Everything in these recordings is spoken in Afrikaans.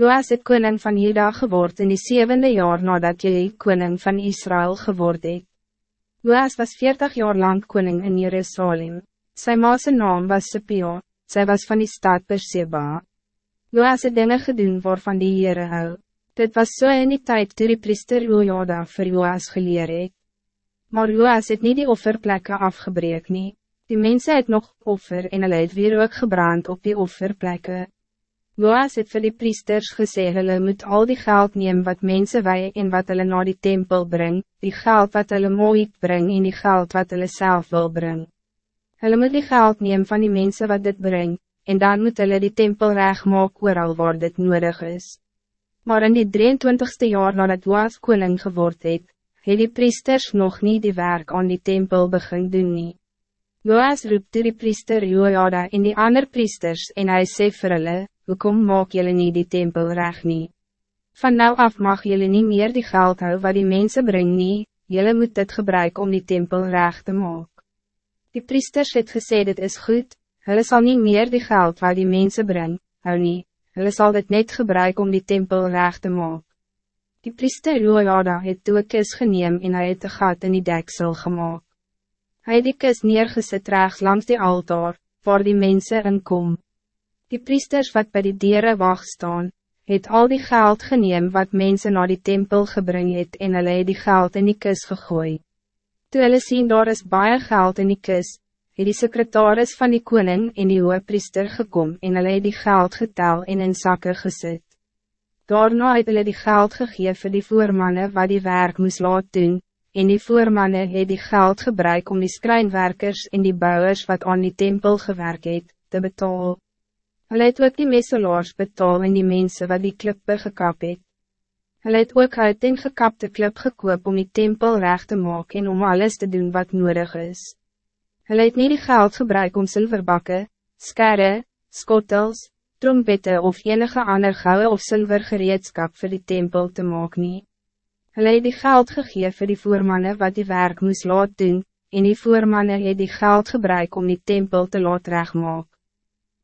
Joas het koning van Juda geword in die zevende jaar nadat jullie koning van Israël geworden het. Joas was veertig jaar lang koning in Jerusalem. Zijn maase naam was Sepio, zij was van die stad Berseba. Joas het dinge gedoen waarvan die Heere hou. Dit was so in die tijd toe die priester Jojada vir Joas geleer het. Maar Joas het niet die offerplekken afgebreek nie. Die mensen het nog offer en hulle het weer ook gebrand op die offerplekken. Joas het vir die priesters gesê hulle moet al die geld neem wat mensen wij en wat hulle na die tempel bring, die geld wat hulle mooi bring en die geld wat hulle self wil bring. Hulle moet die geld neem van die mensen wat dit bring, en dan moet hulle die tempel recht maak ooral waar dit nodig is. Maar in die 23ste jaar nadat Joas koning geword het, het die priesters nog niet die werk aan die tempel begin doen nie. Joas roep toe die priester Jojada en die ander priesters en hij sê vir hulle, hoekom maak jullie niet die tempel recht nie? Van nou af mag jullie niet meer die geld hou wat die mensen brengen nie, jullie moet dit gebruiken om die tempel recht te maken. Die priesters het gesê dit is goed, hulle sal niet meer die geld wat die mensen brengen, hou nie, hulle sal dit net gebruiken om die tempel recht te maken. Die priester Jojada het toe een kis geneem en hy het een gat in die deksel gemaakt. Hij het die kis neergesit rechts langs die altaar, waar die mensen inkom. Die priesters wat bij die dieren wacht staan, het al die geld geneem wat mensen naar die tempel gebring het en hulle het die geld in die kus gegooi. Toe hulle sien daar is baie geld in die kus, het die secretaris van die koning en die priester gekom en hulle het die geld getel en in zakken gezet. Daarna het hulle die geld gegeven voor die voormannen wat die werk moes laat doen, en die voormannen het die geld gebruik om die skreinwerkers en die bouwers wat aan die tempel gewerkt het, te betalen. Hulle het ook die messelaars betaal en die mensen wat die klippe gekap het. Hulle het ook uit den gekapte klip gekoop om die tempel recht te maken en om alles te doen wat nodig is. Hulle het nie die geld gebruik om zilverbakken, skerre, skottels, trompette of enige ander gouden of zilver gereedskap voor die tempel te maken. nie. Hulle het die geld gegeven voor die voormannen wat die werk moest laat doen, en die voormannen het die geld gebruik om die tempel te laat recht maak.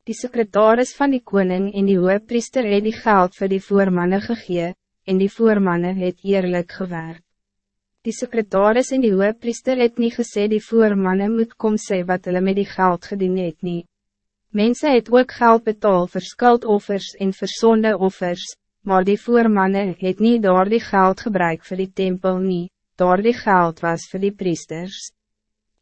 Die secretaris van die koning en die priester het die geld voor die voormannen gegee, en die voormannen het eerlijk gewerkt. Die secretaris en die priester het niet gesê die voormannen moet kom sê wat hulle met die geld gedoen het nie. Mense het ook geld betaal vir skuldoffers en versonde offers, maar die voormannen het niet door die geld gebruik voor die tempel nie, door die geld was voor die priesters.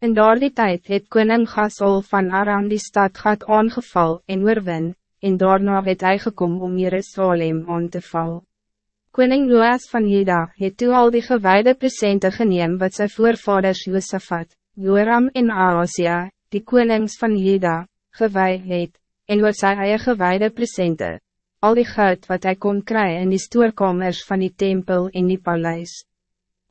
In daardie tijd het koning Gasol van Aram die stad gaat aangeval en oorwin, en daarna het hy gekom om Jerusalem aan te val. Koning Loas van Juda het toe al die gewijde presente geneem wat zijn voorvaders Josaphat, Joram en Aasia, die konings van Juda, gewij het, en wat sy eie gewijde presente, al die goud wat hij kon krijgen in die stoorkomers van die tempel en die paleis.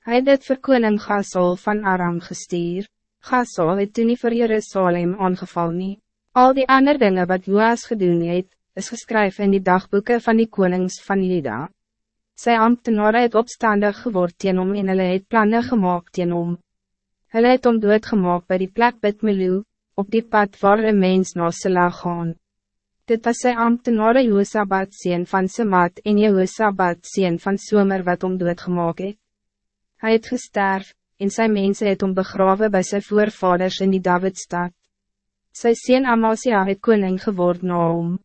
Hij het dit vir koning Gasol van Aram gestuur. Gasol het toen nie vir Jerusalem aangeval nie. Al die andere dingen wat Joas gedoen het, is geschreven in die dagboeken van die konings van Juda. Sy ambtenare het opstandig geword teen hom en hulle het plannen gemaakt teen hom. Hulle het hom doodgemaak by die plek Bidmelu, op die pad waar een mens na Sela gaan. Dit was sy ambtenare Joosabat sien van Semat en Joosabat sien van Somer wat hom doodgemaak het. Hy het gesterf, en zijn mensen het om begraven bij zijn voorvaders in die Davidstad. Sy sien Amasia het koning geword na hom.